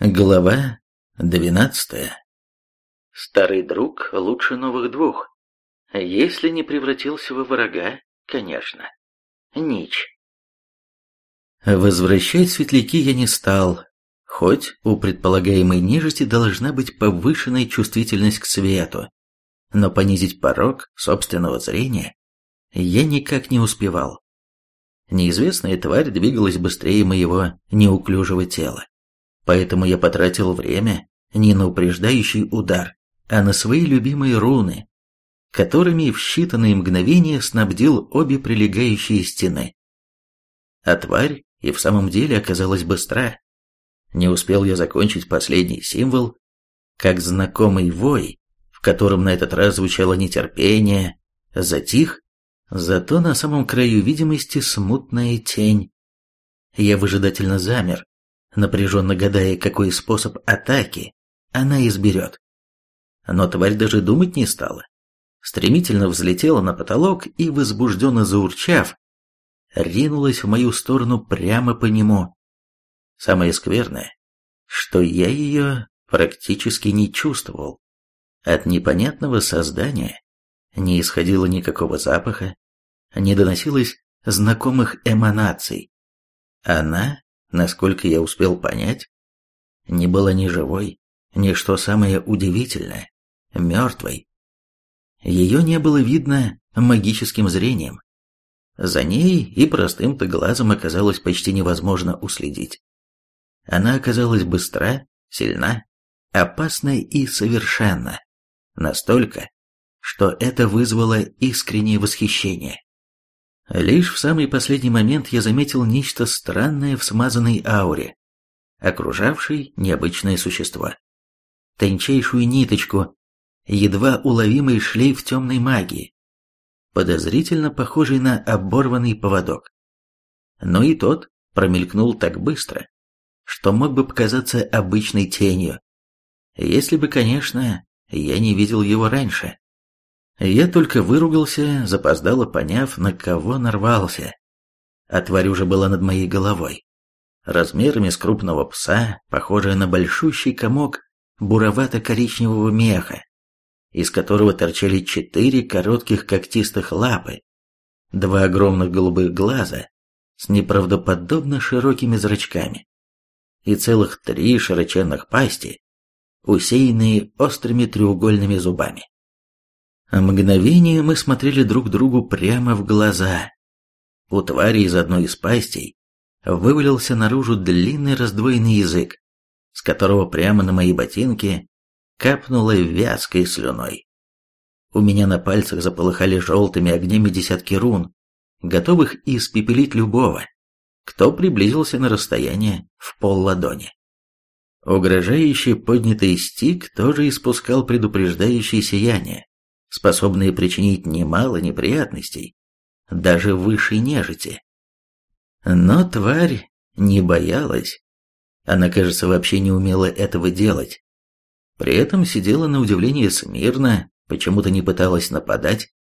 Глава двенадцатая. Старый друг лучше новых двух. Если не превратился во врага, конечно. Нич. Возвращать светляки я не стал, хоть у предполагаемой нежити должна быть повышенная чувствительность к свету, но понизить порог собственного зрения я никак не успевал. Неизвестная тварь двигалась быстрее моего неуклюжего тела. Поэтому я потратил время не на упреждающий удар, а на свои любимые руны, которыми в считанные мгновения снабдил обе прилегающие стены. А тварь и в самом деле оказалась быстра. Не успел я закончить последний символ, как знакомый вой, в котором на этот раз звучало нетерпение, затих, зато на самом краю видимости смутная тень. Я выжидательно замер, напряженно гадая, какой способ атаки она изберет. Но тварь даже думать не стала. Стремительно взлетела на потолок и, возбужденно заурчав, ринулась в мою сторону прямо по нему. Самое скверное, что я ее практически не чувствовал. От непонятного создания не исходило никакого запаха, не доносилось знакомых эманаций. Она насколько я успел понять, не была ни живой, ни, что самое удивительное, мертвой. Ее не было видно магическим зрением. За ней и простым-то глазом оказалось почти невозможно уследить. Она оказалась быстра, сильна, опасна и совершенна. Настолько, что это вызвало искреннее восхищение. Лишь в самый последний момент я заметил нечто странное в смазанной ауре, окружавшей необычное существо. Тончайшую ниточку, едва уловимый шлейф темной магии, подозрительно похожий на оборванный поводок. Но и тот промелькнул так быстро, что мог бы показаться обычной тенью, если бы, конечно, я не видел его раньше. Я только выругался, запоздало поняв, на кого нарвался. А тварь уже была над моей головой. Размерами с крупного пса, похожая на большущий комок буровато-коричневого меха, из которого торчали четыре коротких когтистых лапы, два огромных голубых глаза с неправдоподобно широкими зрачками и целых три широченных пасти, усеянные острыми треугольными зубами. Мгновение мы смотрели друг другу прямо в глаза. У твари из одной из пастей вывалился наружу длинный раздвоенный язык, с которого прямо на мои ботинки капнуло вязкой слюной. У меня на пальцах заполыхали желтыми огнями десятки рун, готовых испепелить любого, кто приблизился на расстояние в пол ладони. Угрожающий поднятый стик тоже испускал предупреждающее сияние, способные причинить немало неприятностей, даже высшей нежити. Но тварь не боялась. Она, кажется, вообще не умела этого делать. При этом сидела на удивление смирно, почему-то не пыталась нападать,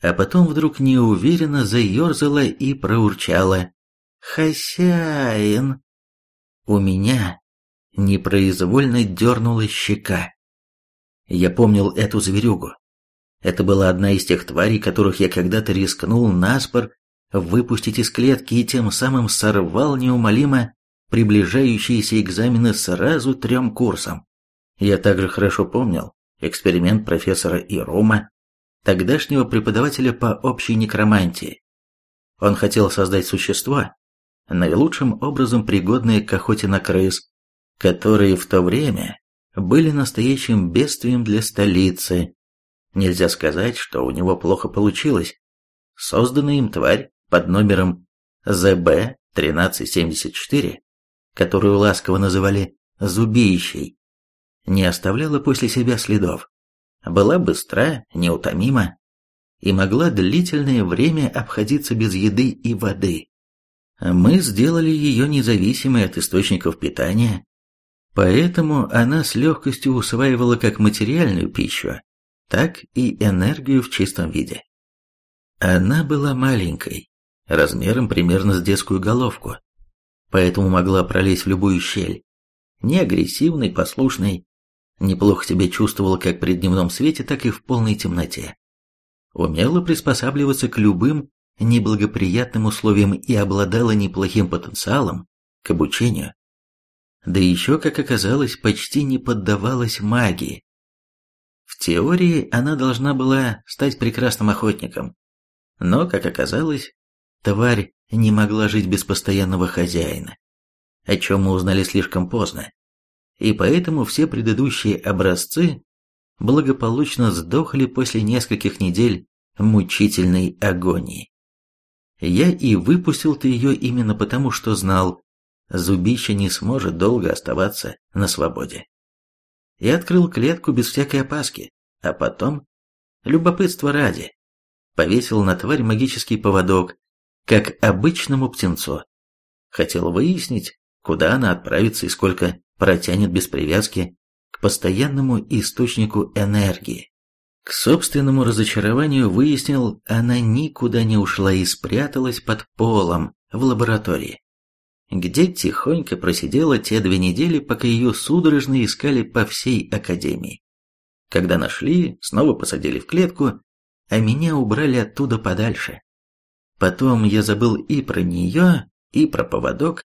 а потом вдруг неуверенно заерзала и проурчала «Хозяин!». У меня непроизвольно дернула щека. Я помнил эту зверюгу. Это была одна из тех тварей, которых я когда-то рискнул наспор выпустить из клетки и тем самым сорвал неумолимо приближающиеся экзамены сразу трем курсам. Я также хорошо помнил эксперимент профессора Ирума, тогдашнего преподавателя по общей некромантии. Он хотел создать существо, наилучшим образом пригодное к охоте на крыс, которые в то время были настоящим бедствием для столицы Нельзя сказать, что у него плохо получилось. Созданная им тварь под номером ЗБ-1374, которую ласково называли «зубищей», не оставляла после себя следов. Была быстра, неутомима и могла длительное время обходиться без еды и воды. Мы сделали ее независимой от источников питания, поэтому она с легкостью усваивала как материальную пищу, так и энергию в чистом виде. Она была маленькой, размером примерно с детскую головку, поэтому могла пролезть в любую щель. не агрессивный, послушный. Неплохо себя чувствовал как при дневном свете, так и в полной темноте. Умела приспосабливаться к любым неблагоприятным условиям и обладала неплохим потенциалом к обучению. Да еще, как оказалось, почти не поддавалась магии. В теории она должна была стать прекрасным охотником, но, как оказалось, тварь не могла жить без постоянного хозяина, о чем мы узнали слишком поздно, и поэтому все предыдущие образцы благополучно сдохли после нескольких недель мучительной агонии. Я и выпустил-то ее именно потому, что знал, зубище не сможет долго оставаться на свободе. Я открыл клетку без всякой опаски, а потом, любопытство ради, повесил на тварь магический поводок, как обычному птенцу. Хотел выяснить, куда она отправится и сколько протянет без привязки к постоянному источнику энергии. К собственному разочарованию выяснил, она никуда не ушла и спряталась под полом в лаборатории, где тихонько просидела те две недели, пока ее судорожно искали по всей академии. Когда нашли, снова посадили в клетку, а меня убрали оттуда подальше. Потом я забыл и про нее, и про поводок,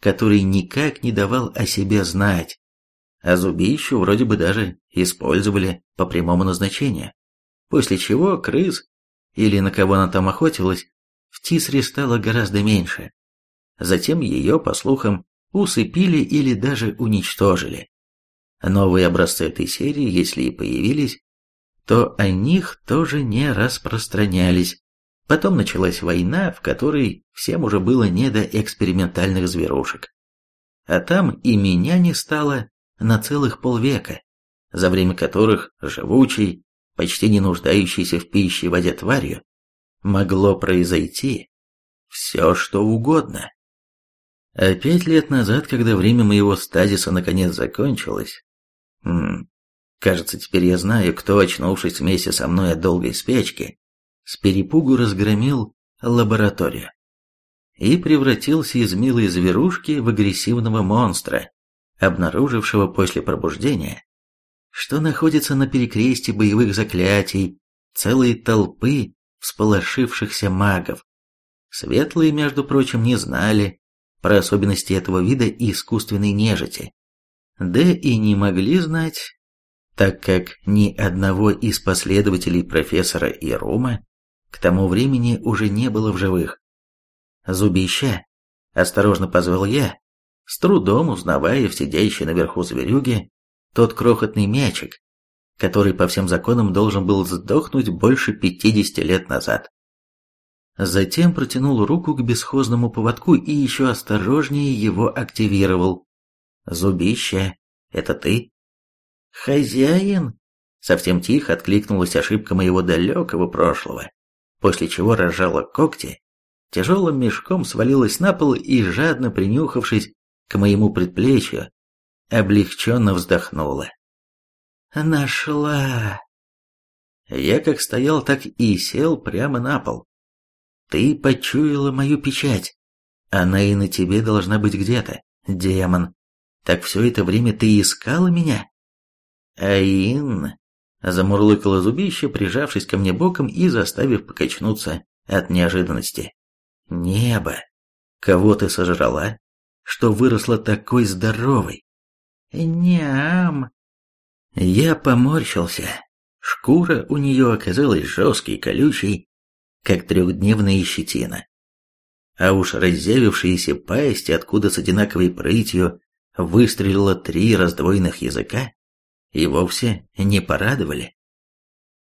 который никак не давал о себе знать, а зубищу вроде бы даже использовали по прямому назначению. После чего крыс, или на кого она там охотилась, в Тисре стало гораздо меньше. Затем ее, по слухам, усыпили или даже уничтожили. Новые образцы этой серии, если и появились, то о них тоже не распространялись. Потом началась война, в которой всем уже было не до экспериментальных зверушек. А там и меня не стало, на целых полвека, за время которых живучий, почти не нуждающийся в пище и воде тварью, могло произойти все, что угодно. А пять лет назад, когда время моего стазиса наконец закончилось, м кажется, теперь я знаю, кто, очнувшись вместе со мной от долгой спячки, с перепугу разгромил лабораторию и превратился из милой зверушки в агрессивного монстра, обнаружившего после пробуждения, что находится на перекрестии боевых заклятий целой толпы всполошившихся магов. Светлые, между прочим, не знали про особенности этого вида искусственной нежити, да и не могли знать, так как ни одного из последователей профессора Ирума к тому времени уже не было в живых. «Зубища!» – осторожно позвал я, с трудом узнавая в сидящей наверху зверюге тот крохотный мячик, который по всем законам должен был сдохнуть больше пятидесяти лет назад. Затем протянул руку к бесхозному поводку и еще осторожнее его активировал. «Зубище, это ты?» «Хозяин?» Совсем тихо откликнулась ошибка моего далекого прошлого, после чего разжала когти, тяжелым мешком свалилась на пол и, жадно принюхавшись, к моему предплечью, облегченно вздохнула. «Нашла!» Я как стоял, так и сел прямо на пол. «Ты почуяла мою печать. Она и на тебе должна быть где-то, демон. Так все это время ты искала меня?» «Аин!» Замурлыкало зубище, прижавшись ко мне боком и заставив покачнуться от неожиданности. «Небо! Кого ты сожрала?» что выросла такой здоровой. Ням. Я поморщился. Шкура у нее оказалась жесткой колючей, как трехдневная щетина. А уж разъявившиеся пасти, откуда с одинаковой прытью выстрелило три раздвоенных языка, и вовсе не порадовали.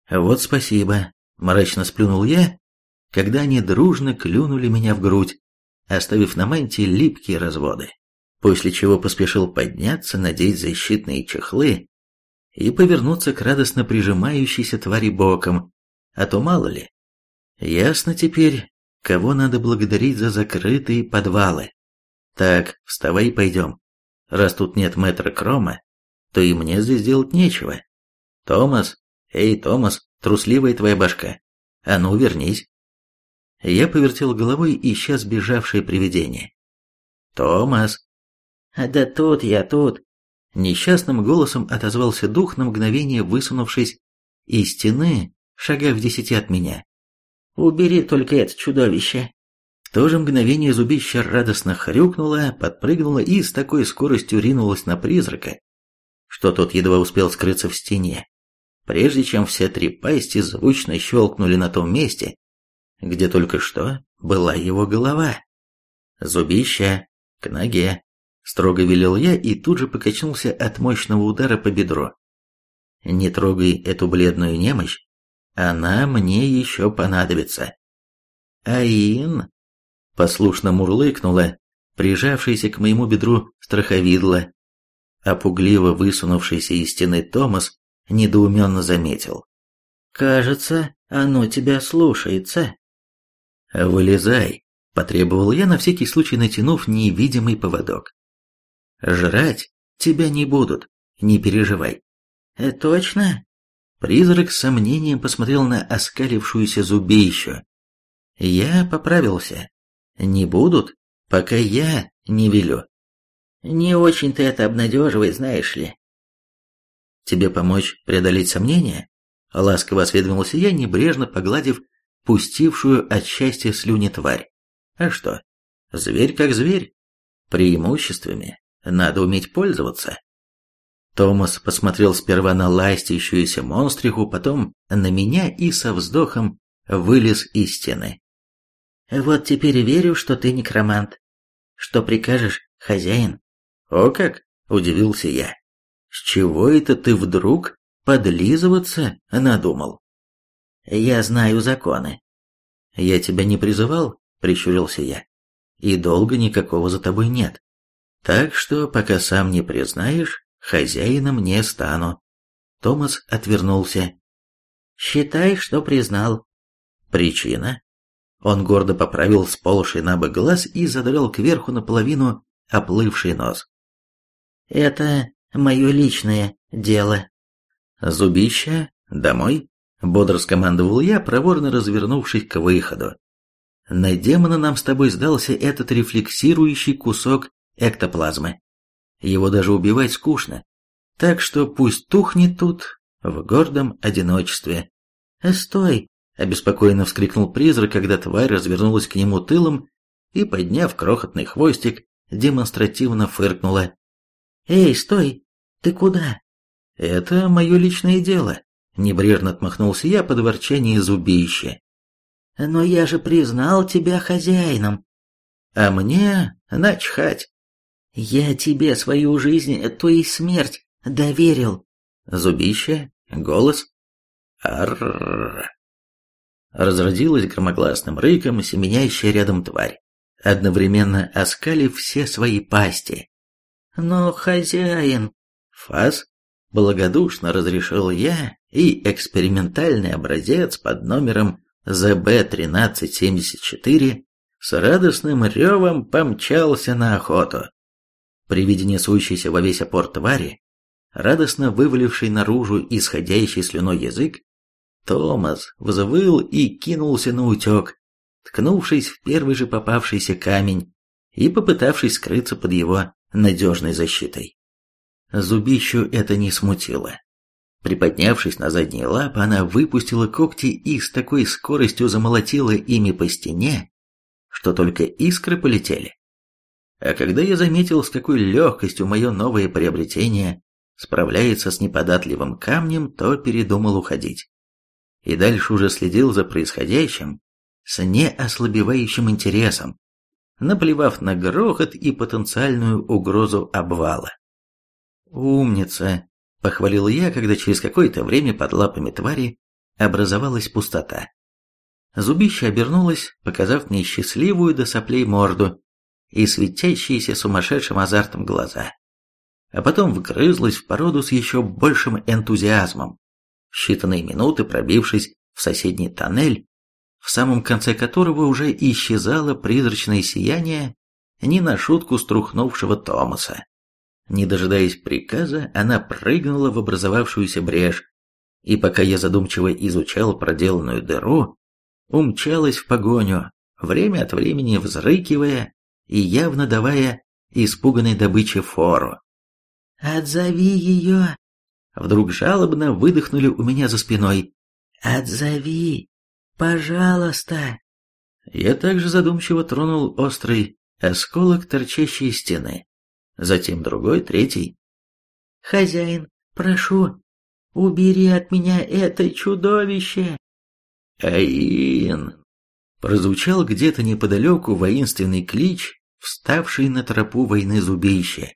«Вот спасибо», — мрачно сплюнул я, когда они дружно клюнули меня в грудь, оставив на мантии липкие разводы, после чего поспешил подняться, надеть защитные чехлы и повернуться к радостно прижимающейся твари боком, а то мало ли. Ясно теперь, кого надо благодарить за закрытые подвалы. Так, вставай и пойдем. Раз тут нет мэтра Крома, то и мне здесь делать нечего. Томас, эй, Томас, трусливая твоя башка, а ну вернись. Я повертел головой, ища сбежавшее привидение. «Томас!» «Да тут я, тут!» Несчастным голосом отозвался дух на мгновение, высунувшись из стены, шагах в десяти от меня. «Убери только это чудовище!» В то же мгновение зубище радостно хрюкнуло, подпрыгнуло и с такой скоростью ринулось на призрака, что тот едва успел скрыться в стене, прежде чем все три пасти звучно щелкнули на том месте, где только что была его голова. «Зубища, к ноге!» — строго велел я и тут же покачнулся от мощного удара по бедру. «Не трогай эту бледную немощь, она мне еще понадобится». «Аин!» — послушно мурлыкнула, прижавшаяся к моему бедру страховидла. А пугливо высунувшийся из стены Томас недоуменно заметил. «Кажется, оно тебя слушается». «Вылезай», — потребовал я, на всякий случай натянув невидимый поводок. «Жрать тебя не будут, не переживай». «Э, «Точно?» Призрак с сомнением посмотрел на оскалившуюся зубищу. Я поправился. «Не будут, пока я не велю». «Не очень-то это обнадеживает, знаешь ли». «Тебе помочь преодолеть сомнения?» Ласково осведомился я, небрежно погладив пустившую от счастья слюни тварь. А что? Зверь как зверь. Преимуществами надо уметь пользоваться. Томас посмотрел сперва на ластящуюся монстриху, потом на меня и со вздохом вылез из стены. «Вот теперь верю, что ты некромант. Что прикажешь, хозяин?» «О как!» – удивился я. «С чего это ты вдруг подлизываться надумал?» Я знаю законы. Я тебя не призывал, прищурился я. И долго никакого за тобой нет. Так что, пока сам не признаешь, хозяином не стану. Томас отвернулся. Считай, что признал. Причина? Он гордо поправил сползший на бок глаз и задрал кверху наполовину оплывший нос. Это мое личное дело. Зубища, домой? Бодро скомандовал я, проворно развернувшись к выходу. На демона нам с тобой сдался этот рефлексирующий кусок эктоплазмы. Его даже убивать скучно. Так что пусть тухнет тут, в гордом одиночестве. «Стой!» — обеспокоенно вскрикнул призрак, когда тварь развернулась к нему тылом и, подняв крохотный хвостик, демонстративно фыркнула. «Эй, стой! Ты куда?» «Это мое личное дело», Небрежно отмахнулся я под ворчание зубища. «Но я же признал тебя хозяином». «А мне начхать». «Я тебе свою жизнь, то есть смерть, доверил». Зубище, голос. Аррррр. Разродилась громогласным рыком семенящая рядом тварь, одновременно оскалив все свои пасти. «Но хозяин...» «Фас?» — благодушно разрешил я и экспериментальный образец под номером ЗБ-1374 с радостным ревом помчался на охоту. При виде несущейся во весь опор твари, радостно вываливший наружу исходящий слюной язык, Томас взвыл и кинулся на утек, ткнувшись в первый же попавшийся камень и попытавшись скрыться под его надежной защитой. Зубищу это не смутило. Приподнявшись на задние лапы, она выпустила когти и с такой скоростью замолотила ими по стене, что только искры полетели. А когда я заметил, с какой легкостью мое новое приобретение справляется с неподатливым камнем, то передумал уходить. И дальше уже следил за происходящим с неослабевающим интересом, наплевав на грохот и потенциальную угрозу обвала. «Умница!» Похвалил я, когда через какое-то время под лапами твари образовалась пустота. Зубище обернулось, показав мне счастливую до соплей морду и светящиеся сумасшедшим азартом глаза. А потом вгрызлась в породу с еще большим энтузиазмом, в считанные минуты пробившись в соседний тоннель, в самом конце которого уже исчезало призрачное сияние не на шутку струхнувшего Томаса. Не дожидаясь приказа, она прыгнула в образовавшуюся брешь, и пока я задумчиво изучал проделанную дыру, умчалась в погоню, время от времени взрыкивая и явно давая испуганной добыче фору. «Отзови ее!» Вдруг жалобно выдохнули у меня за спиной. «Отзови! Пожалуйста!» Я также задумчиво тронул острый осколок торчащей стены. Затем другой, третий. «Хозяин, прошу, убери от меня это чудовище!» «Аин!» Прозвучал где-то неподалеку воинственный клич, вставший на тропу войны зубища.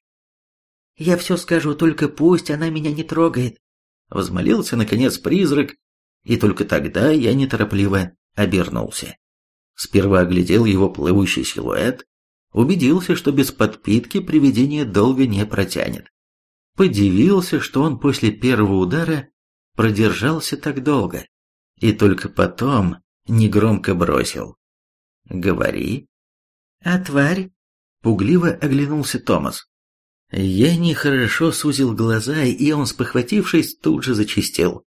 «Я все скажу, только пусть она меня не трогает!» Возмолился, наконец, призрак, и только тогда я неторопливо обернулся. Сперва оглядел его плывущий силуэт, убедился, что без подпитки привидение долго не протянет. Подивился, что он после первого удара продержался так долго, и только потом негромко бросил. «Говори». «А тварь?» — пугливо оглянулся Томас. Я нехорошо сузил глаза, и он, спохватившись, тут же зачистил.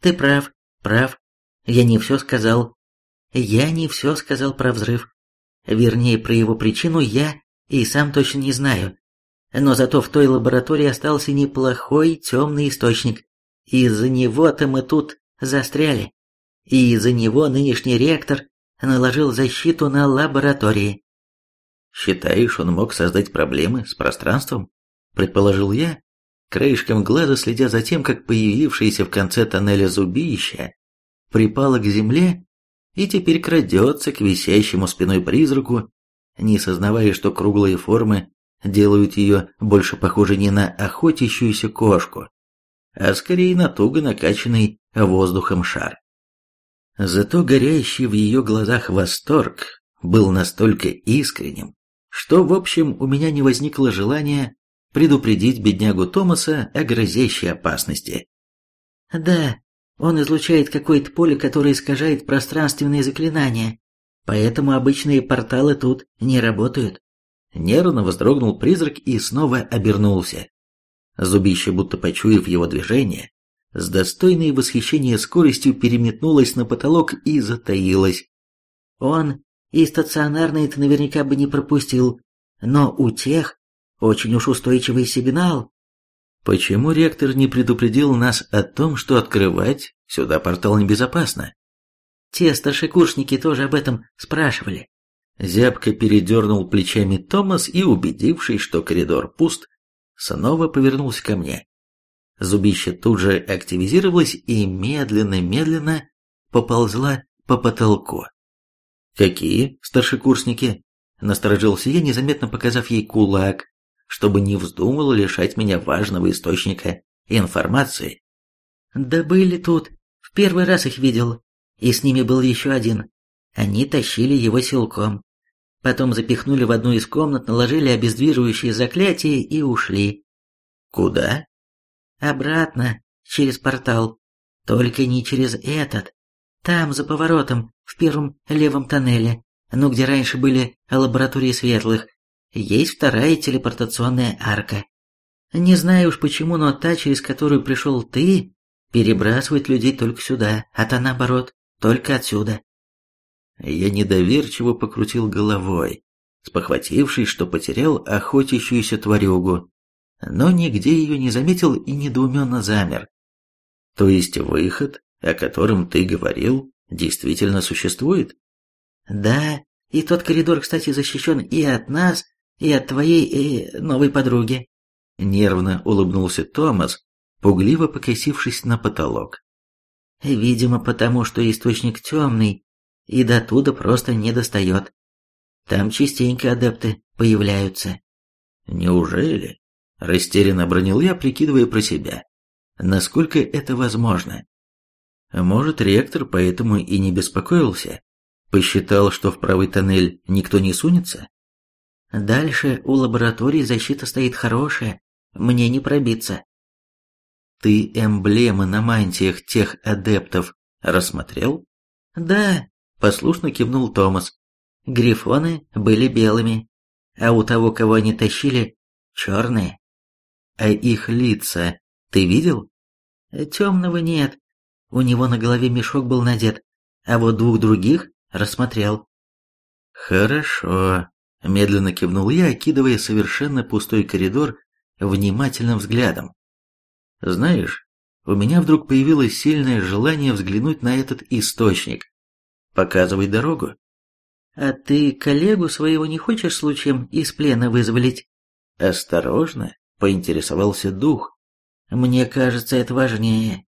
«Ты прав, прав. Я не все сказал. Я не все сказал про взрыв. Вернее, про его причину я и сам точно не знаю. Но зато в той лаборатории остался неплохой темный источник. Из-за него-то мы тут застряли. И из-за него нынешний ректор наложил защиту на лаборатории. «Считаешь, он мог создать проблемы с пространством?» – предположил я, краешком глаза следя за тем, как появившееся в конце тоннеля зубище припало к земле и теперь крадется к висящему спиной призраку, не сознавая, что круглые формы делают ее больше похожей не на охотящуюся кошку, а скорее на туго накачанный воздухом шар. Зато горящий в ее глазах восторг был настолько искренним, что, в общем, у меня не возникло желания предупредить беднягу Томаса о грозящей опасности. «Да, он излучает какое-то поле, которое искажает пространственные заклинания, поэтому обычные порталы тут не работают. Нервно вздрогнул призрак и снова обернулся. Зубище, будто почуяв его движение, с достойной восхищения скоростью переметнулось на потолок и затаилось. Он и стационарные-то наверняка бы не пропустил, но у тех очень уж устойчивый сигнал. Почему ректор не предупредил нас о том, что открывать сюда портал небезопасно? Те старшекурсники тоже об этом спрашивали. Зябко передернул плечами Томас и, убедившись, что коридор пуст, снова повернулся ко мне. Зубище тут же активизировалось и медленно-медленно поползла по потолку. «Какие старшекурсники?» Насторожился я, незаметно показав ей кулак, чтобы не вздумал лишать меня важного источника информации. Да были тут, в первый раз их видел, и с ними был еще один. Они тащили его силком. Потом запихнули в одну из комнат, наложили обездвиживающие заклятия и ушли. Куда? Обратно, через портал. Только не через этот. Там, за поворотом, в первом левом тоннеле, ну где раньше были лаборатории светлых, есть вторая телепортационная арка. Не знаю уж почему, но та, через которую пришел ты, перебрасывает людей только сюда, а та наоборот, только отсюда. Я недоверчиво покрутил головой, спохватившись, что потерял охотящуюся тварюгу, но нигде ее не заметил и недоуменно замер. То есть выход, о котором ты говорил, действительно существует? Да, и тот коридор, кстати, защищен и от нас, и от твоей э, новой подруги. Нервно улыбнулся Томас, пугливо покосившись на потолок. Видимо, потому что источник темный, и до туда просто не достает. Там частенько адепты появляются. Неужели? Растерянно бронил я, прикидывая про себя. Насколько это возможно? Может, ректор поэтому и не беспокоился? Посчитал, что в правый тоннель никто не сунется? Дальше у лаборатории защита стоит хорошая, мне не пробиться. Ты эмблемы на мантиях тех адептов рассмотрел? Да, послушно кивнул Томас. Грифоны были белыми, а у того, кого они тащили, черные. А их лица ты видел? Темного нет. У него на голове мешок был надет, а вот двух других рассмотрел. Хорошо, Медленно кивнул я, окидывая совершенно пустой коридор внимательным взглядом. Знаешь, у меня вдруг появилось сильное желание взглянуть на этот источник. Показывай дорогу. А ты коллегу своего не хочешь случаем из плена вызволить? Осторожно, поинтересовался дух. Мне кажется, это важнее.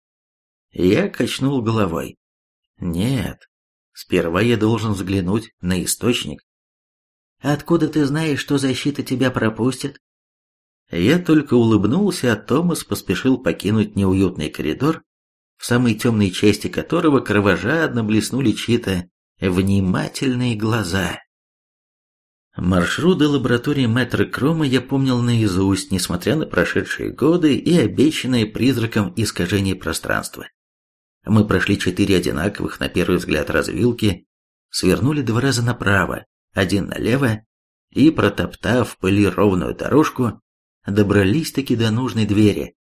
Я качнул головой. Нет, сперва я должен взглянуть на источник. Откуда ты знаешь, что защита тебя пропустит? Я только улыбнулся, а Томас поспешил покинуть неуютный коридор, в самой темной части которого кровожадно блеснули чьи-то внимательные глаза. Маршрут до лаборатории мэтра Крома я помнил наизусть, несмотря на прошедшие годы и обещанное призраком искажение пространства. Мы прошли четыре одинаковых, на первый взгляд, развилки, свернули два раза направо, один налево, и, протоптав полированную дорожку, добрались-таки до нужной двери.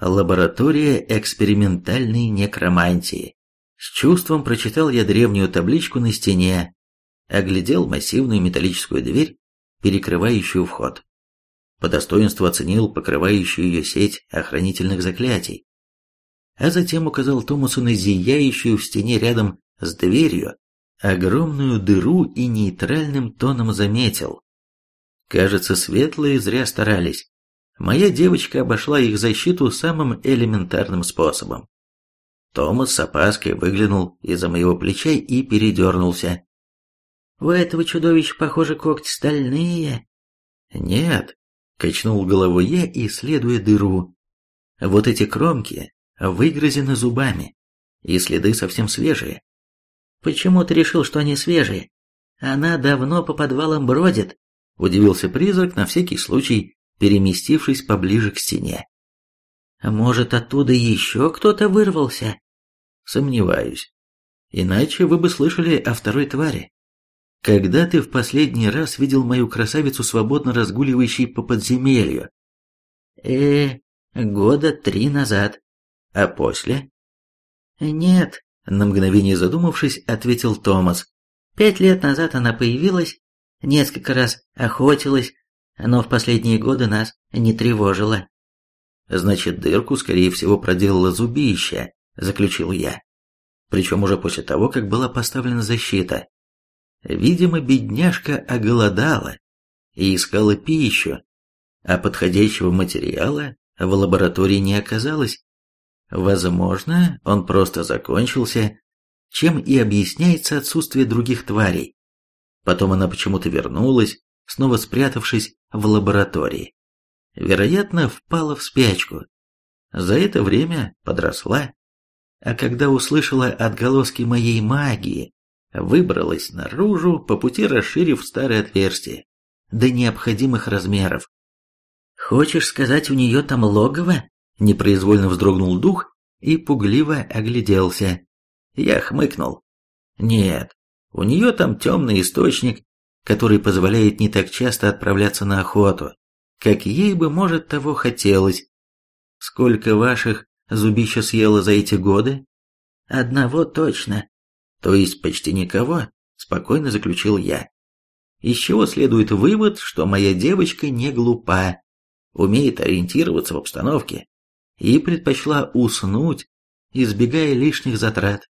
Лаборатория экспериментальной некромантии. С чувством прочитал я древнюю табличку на стене, оглядел массивную металлическую дверь, перекрывающую вход. По достоинству оценил покрывающую ее сеть охранительных заклятий. А затем указал Томасу на зияющую в стене рядом с дверью огромную дыру и нейтральным тоном заметил. Кажется, светлые зря старались. Моя девочка обошла их защиту самым элементарным способом. Томас с опаской выглянул из-за моего плеча и передернулся. «У этого чудовища, похоже, когти стальные». «Нет», — качнул головой я, исследуя дыру. «Вот эти кромки выгрызены зубами, и следы совсем свежие. «Почему ты решил, что они свежие? Она давно по подвалам бродит», — удивился призрак, на всякий случай переместившись поближе к стене. «Может, оттуда еще кто-то вырвался?» «Сомневаюсь. Иначе вы бы слышали о второй твари. Когда ты в последний раз видел мою красавицу, свободно разгуливающей по подземелью?» «Э, года три назад. А после?» «Нет, на мгновение задумавшись, ответил Томас. Пять лет назад она появилась, несколько раз охотилась, но в последние годы нас не тревожила. Значит, дырку, скорее всего, проделала зубище, заключил я. Причем уже после того, как была поставлена защита. Видимо, бедняжка оголодала и искала пищу, а подходящего материала в лаборатории не оказалось. Возможно, он просто закончился, чем и объясняется отсутствие других тварей. Потом она почему-то вернулась, снова спрятавшись в лаборатории. Вероятно, впала в спячку. За это время подросла. А когда услышала отголоски моей магии, выбралась наружу, по пути расширив старое отверстие до необходимых размеров. «Хочешь сказать, у нее там логово?» Непроизвольно вздрогнул дух и пугливо огляделся. Я хмыкнул. Нет, у нее там темный источник, который позволяет не так часто отправляться на охоту, как ей бы, может, того хотелось. Сколько ваших зубища съела за эти годы? Одного точно. То есть почти никого, спокойно заключил я. Из чего следует вывод, что моя девочка не глупа, умеет ориентироваться в обстановке и предпочла уснуть, избегая лишних затрат,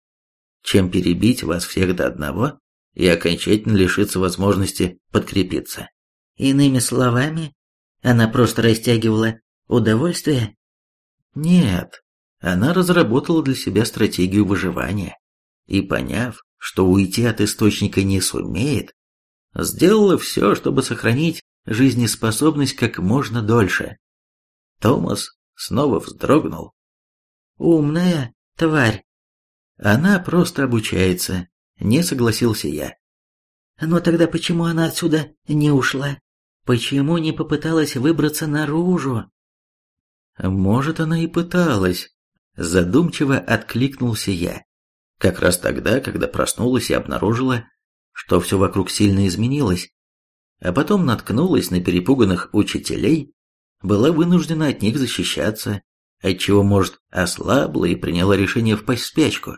чем перебить вас всех до одного и окончательно лишиться возможности подкрепиться. Иными словами, она просто растягивала удовольствие? Нет, она разработала для себя стратегию выживания и, поняв, что уйти от источника не сумеет, сделала все, чтобы сохранить жизнеспособность как можно дольше. Томас снова вздрогнул. «Умная тварь!» «Она просто обучается», — не согласился я. «Но тогда почему она отсюда не ушла? Почему не попыталась выбраться наружу?» «Может, она и пыталась», — задумчиво откликнулся я. Как раз тогда, когда проснулась и обнаружила, что все вокруг сильно изменилось, а потом наткнулась на перепуганных учителей, была вынуждена от них защищаться, отчего, может, ослабла и приняла решение впасть в спячку.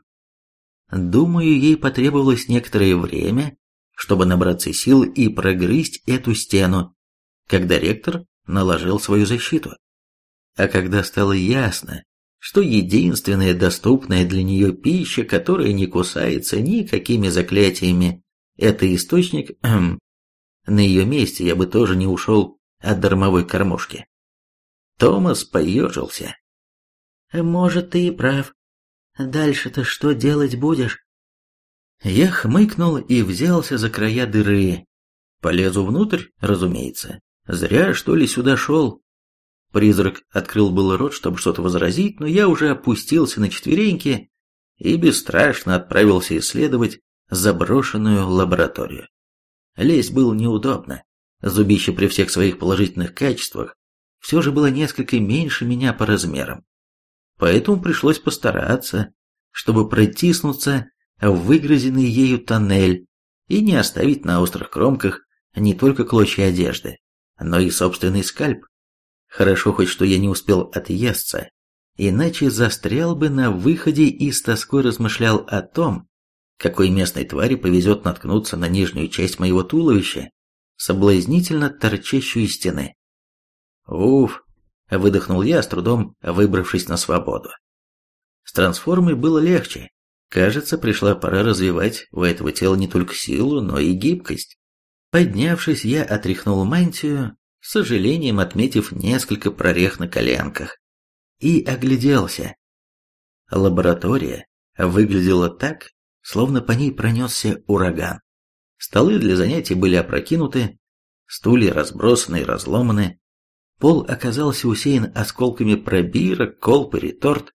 Думаю, ей потребовалось некоторое время, чтобы набраться сил и прогрызть эту стену, когда ректор наложил свою защиту. А когда стало ясно, что единственная доступная для нее пища, которая не кусается никакими заклятиями, это источник, на ее месте я бы тоже не ушел от дармовой кормушки. Томас поежился. «Может, ты и прав. Дальше-то что делать будешь?» Я хмыкнул и взялся за края дыры. Полезу внутрь, разумеется. Зря, что ли, сюда шел. Призрак открыл был рот, чтобы что-то возразить, но я уже опустился на четвереньки и бесстрашно отправился исследовать заброшенную лабораторию. Лезть было неудобно. Зубище при всех своих положительных качествах все же было несколько меньше меня по размерам. Поэтому пришлось постараться, чтобы протиснуться в выгрызенный ею тоннель и не оставить на острых кромках не только клочья одежды, но и собственный скальп. Хорошо хоть, что я не успел отъесться, иначе застрял бы на выходе и с тоской размышлял о том, какой местной твари повезет наткнуться на нижнюю часть моего туловища, соблазнительно торчащую из стены. Уф, выдохнул я, с трудом выбравшись на свободу. С трансформой было легче. Кажется, пришла пора развивать у этого тела не только силу, но и гибкость. Поднявшись, я отряхнул мантию, с сожалением отметив несколько прорех на коленках, и огляделся. Лаборатория выглядела так, словно по ней пронесся ураган. Столы для занятий были опрокинуты, стулья разбросаны и разломаны, пол оказался усеян осколками пробирок, колб и реторт,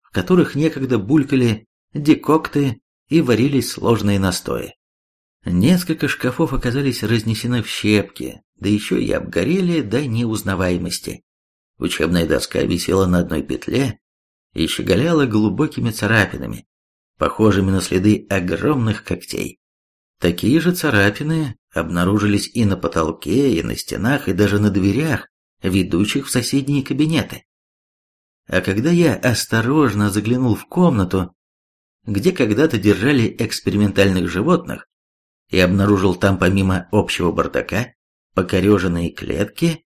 в которых некогда булькали декокты и варились сложные настои. Несколько шкафов оказались разнесены в щепки, да еще и обгорели до неузнаваемости. Учебная доска висела на одной петле и щеголяла глубокими царапинами, похожими на следы огромных когтей. Такие же царапины обнаружились и на потолке, и на стенах, и даже на дверях, ведущих в соседние кабинеты. А когда я осторожно заглянул в комнату, где когда-то держали экспериментальных животных, и обнаружил там помимо общего бардака покореженные клетки,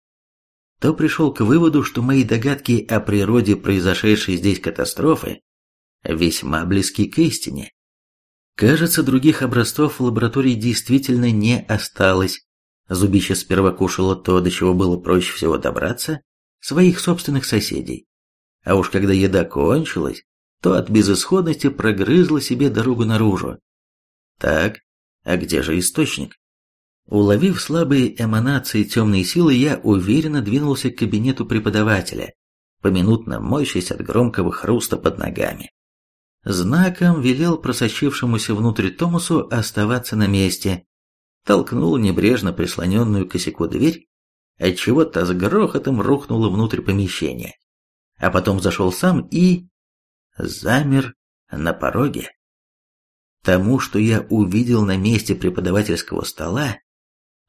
то пришел к выводу, что мои догадки о природе произошедшей здесь катастрофы весьма близки к истине. Кажется, других образцов в лаборатории действительно не осталось. Зубище сперва кушало то, до чего было проще всего добраться, своих собственных соседей. А уж когда еда кончилась, то от безысходности прогрызло себе дорогу наружу. Так, а где же источник? Уловив слабые эманации темной силы, я уверенно двинулся к кабинету преподавателя, поминутно морщась от громкого хруста под ногами. Знаком велел просочившемуся внутрь Томасу оставаться на месте, толкнул небрежно прислоненную к косяку дверь, отчего та с грохотом рухнула внутрь помещения, а потом зашел сам и... замер на пороге. Тому, что я увидел на месте преподавательского стола,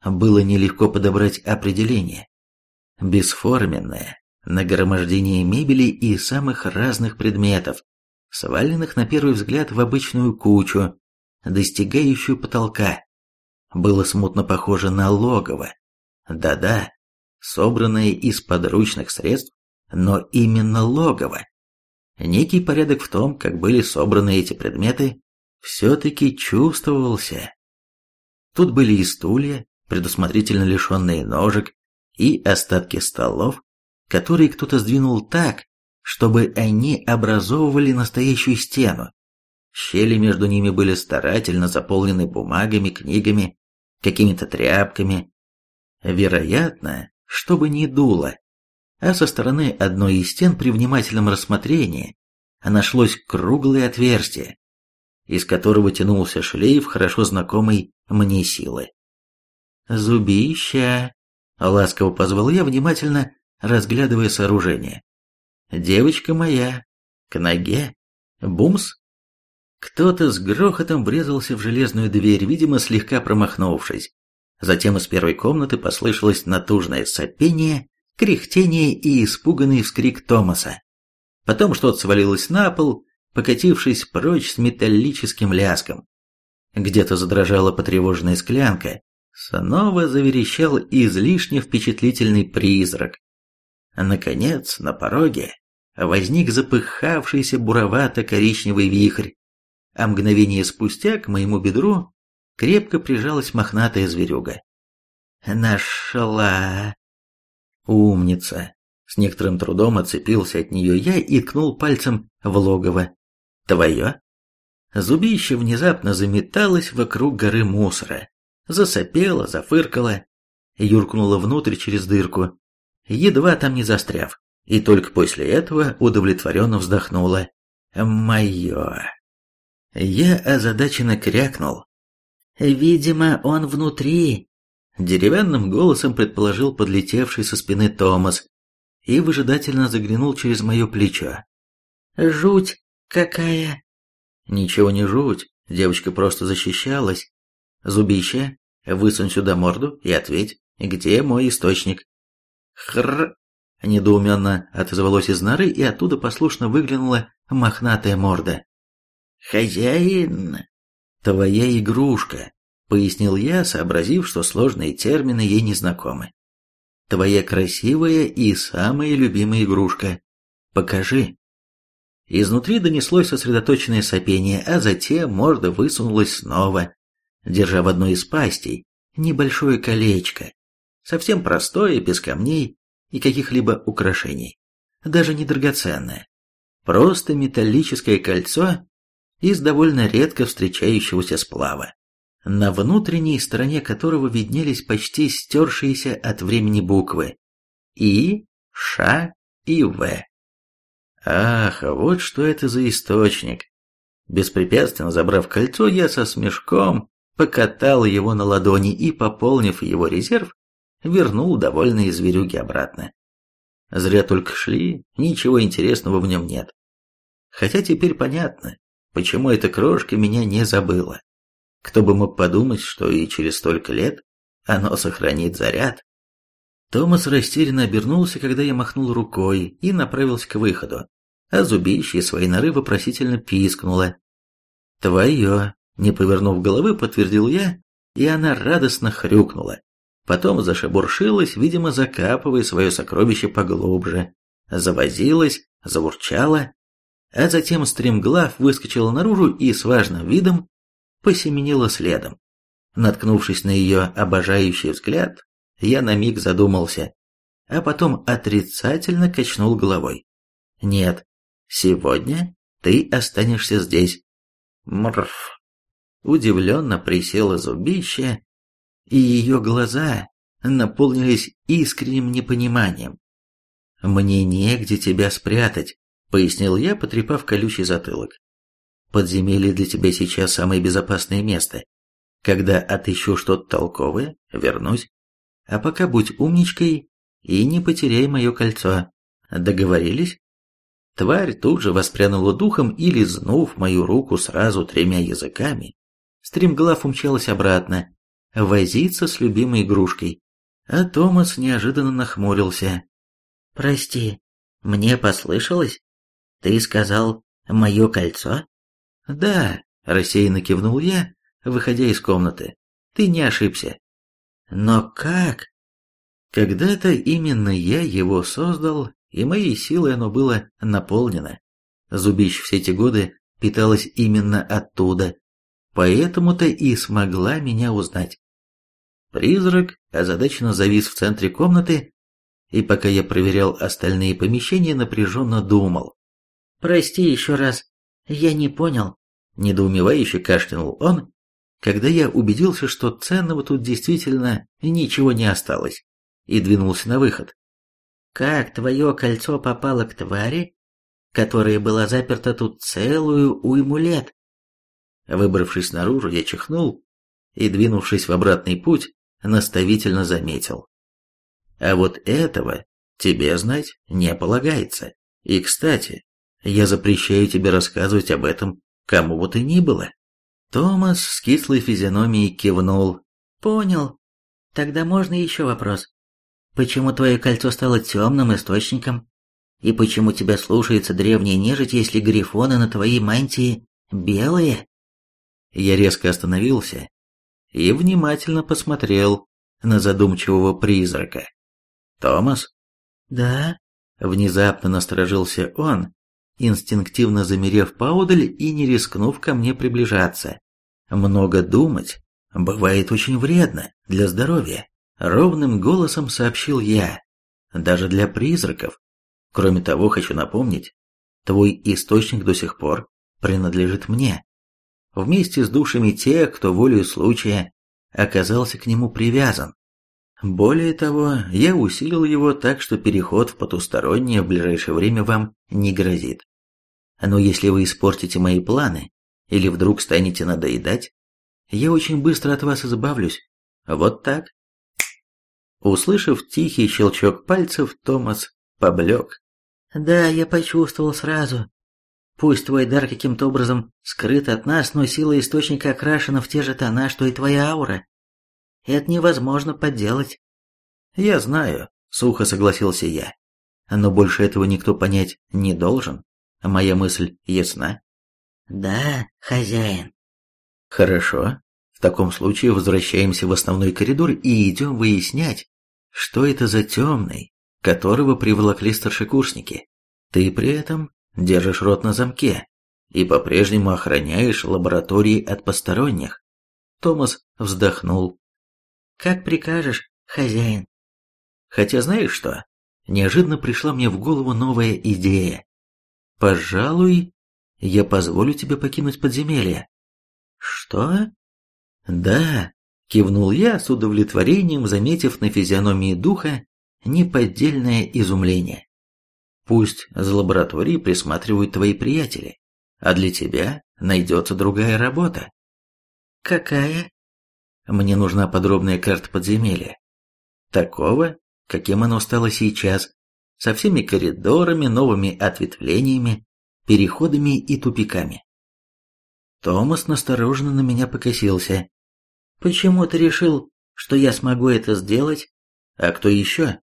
было нелегко подобрать определение. Бесформенное нагромождение мебели и самых разных предметов, сваленных на первый взгляд в обычную кучу, достигающую потолка, было смутно похоже на логово. Да-да, собранное из подручных средств, но именно логово. Некий порядок в том, как были собраны эти предметы, все-таки чувствовался. Тут были и стулья, предусмотрительно лишенные ножек, и остатки столов, которые кто-то сдвинул так, чтобы они образовывали настоящую стену. Щели между ними были старательно заполнены бумагами, книгами, какими-то тряпками. Вероятно, чтобы не дуло. А со стороны одной из стен при внимательном рассмотрении нашлось круглое отверстие, из которого тянулся шлейф хорошо знакомой мне силы. «Зубища!» — ласково позвал я, внимательно разглядывая сооружение. «Девочка моя! К ноге! Бумс!» Кто-то с грохотом врезался в железную дверь, видимо, слегка промахнувшись. Затем из первой комнаты послышалось натужное сопение, кряхтение и испуганный вскрик Томаса. Потом что-то свалилось на пол, покатившись прочь с металлическим лязгом. где-то задрожала потревоженная склянка, снова заверещал излишне впечатлительный призрак. Наконец, на пороге возник запыхавшийся буровато-коричневый вихрь, а мгновение спустя к моему бедру крепко прижалась мохнатая зверюга. «Нашла!» «Умница!» С некоторым трудом отцепился от нее я и ткнул пальцем в логово. «Твое?» Зубище внезапно заметалось вокруг горы мусора. Засопело, зафыркало, юркнуло внутрь через дырку, едва там не застряв. И только после этого удовлетворенно вздохнула. «Мое!» Я озадаченно крякнул. «Видимо, он внутри», — деревянным голосом предположил подлетевший со спины Томас и выжидательно заглянул через мое плечо. «Жуть какая!» «Ничего не жуть, девочка просто защищалась. Зубище, высунь сюда морду и ответь, где мой источник?» «Хрррр!» — недоуменно отозвалось из норы, и оттуда послушно выглянула мохнатая морда. «Хозяин!» «Твоя игрушка», — пояснил я, сообразив, что сложные термины ей не знакомы. «Твоя красивая и самая любимая игрушка. Покажи». Изнутри донеслось сосредоточенное сопение, а затем морда высунулась снова, держа в одной из пастей небольшое колечко, совсем простое, без камней и каких-либо украшений, даже не драгоценное. Просто металлическое кольцо из довольно редко встречающегося сплава, на внутренней стороне которого виднелись почти стершиеся от времени буквы И, Ш и В. Ах, вот что это за источник. Беспрепятственно забрав кольцо, я со смешком покатал его на ладони и, пополнив его резерв, вернул довольные зверюги обратно. Зря только шли, ничего интересного в нем нет. Хотя теперь понятно, Почему эта крошка меня не забыла? Кто бы мог подумать, что и через столько лет оно сохранит заряд? Томас растерянно обернулся, когда я махнул рукой и направился к выходу, а зубище свои норы вопросительно пискнуло. «Твое!» — не повернув головы, подтвердил я, и она радостно хрюкнула. Потом зашебуршилась, видимо, закапывая свое сокровище поглубже. Завозилась, заурчала, а затем стремглав выскочила наружу и с важным видом посеменила следом. Наткнувшись на ее обожающий взгляд, я на миг задумался, а потом отрицательно качнул головой. «Нет, сегодня ты останешься здесь». Мрф. Удивленно присела зубище, и ее глаза наполнились искренним непониманием. «Мне негде тебя спрятать», пояснил я, потрепав колючий затылок. Подземелье для тебя сейчас самое безопасное место. Когда отыщу что-то толковое, вернусь. А пока будь умничкой и не потеряй мое кольцо. Договорились? Тварь тут же воспрянула духом и, лизнув мою руку сразу тремя языками, стремглав умчалась обратно, возиться с любимой игрушкой. А Томас неожиданно нахмурился. «Прости, мне послышалось?» «Ты сказал, мое кольцо?» «Да», — рассеянно кивнул я, выходя из комнаты. «Ты не ошибся». «Но как?» «Когда-то именно я его создал, и моей силой оно было наполнено. Зубищ все эти годы питалась именно оттуда, поэтому-то и смогла меня узнать». Призрак озадаченно завис в центре комнаты, и пока я проверял остальные помещения, напряженно думал. «Прости еще раз, я не понял», – недоумевающе кашлянул он, когда я убедился, что ценного тут действительно ничего не осталось, и двинулся на выход. «Как твое кольцо попало к твари, которая была заперта тут целую уйму лет?» Выбравшись наружу, я чихнул и, двинувшись в обратный путь, наставительно заметил. «А вот этого тебе знать не полагается. И, кстати, я запрещаю тебе рассказывать об этом кому бы то ни было». Томас с кислой физиономией кивнул. «Понял. Тогда можно еще вопрос. Почему твое кольцо стало темным источником? И почему тебя слушается древняя нежить, если грифоны на твоей мантии белые?» Я резко остановился и внимательно посмотрел на задумчивого призрака. «Томас?» «Да?» Внезапно насторожился он, инстинктивно замерев поодаль и не рискнув ко мне приближаться. «Много думать бывает очень вредно для здоровья», — ровным голосом сообщил я. «Даже для призраков. Кроме того, хочу напомнить, твой источник до сих пор принадлежит мне. Вместе с душами тех, кто волею случая оказался к нему привязан. Более того, я усилил его так, что переход в потустороннее в ближайшее время вам не грозит. Но если вы испортите мои планы или вдруг станете надоедать, я очень быстро от вас избавлюсь. Вот так. Услышав тихий щелчок пальцев, Томас поблек. Да, я почувствовал сразу. Пусть твой дар каким-то образом скрыт от нас, но сила источника окрашена в те же тона, что и твоя аура. Это невозможно подделать. Я знаю, сухо согласился я. Но больше этого никто понять не должен. Моя мысль ясна. Да, хозяин. Хорошо. В таком случае возвращаемся в основной коридор и идем выяснять, что это за темный, которого приволокли старшекурсники. Ты при этом держишь рот на замке и по-прежнему охраняешь лаборатории от посторонних. Томас вздохнул как прикажешь, хозяин. Хотя знаешь что? Неожиданно пришла мне в голову новая идея. Пожалуй, я позволю тебе покинуть подземелье. Что? Да, кивнул я с удовлетворением, заметив на физиономии духа неподдельное изумление. Пусть за лабораторией присматривают твои приятели, а для тебя найдется другая работа. Какая? Мне нужна подробная карта подземелья. Такого, каким оно стало сейчас, со всеми коридорами, новыми ответвлениями, переходами и тупиками. Томас настороженно на меня покосился. «Почему ты решил, что я смогу это сделать? А кто еще?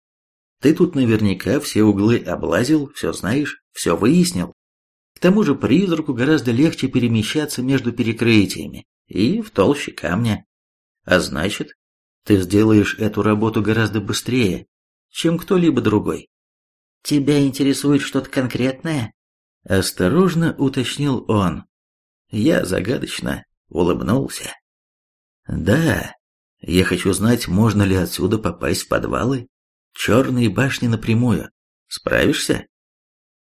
Ты тут наверняка все углы облазил, все знаешь, все выяснил. К тому же призраку гораздо легче перемещаться между перекрытиями и в толще камня. А значит, ты сделаешь эту работу гораздо быстрее, чем кто-либо другой. Тебя интересует что-то конкретное? Осторожно уточнил он. Я загадочно улыбнулся. Да, я хочу знать, можно ли отсюда попасть в подвалы. Черные башни напрямую. Справишься?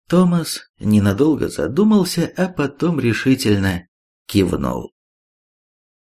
Томас ненадолго задумался, а потом решительно кивнул.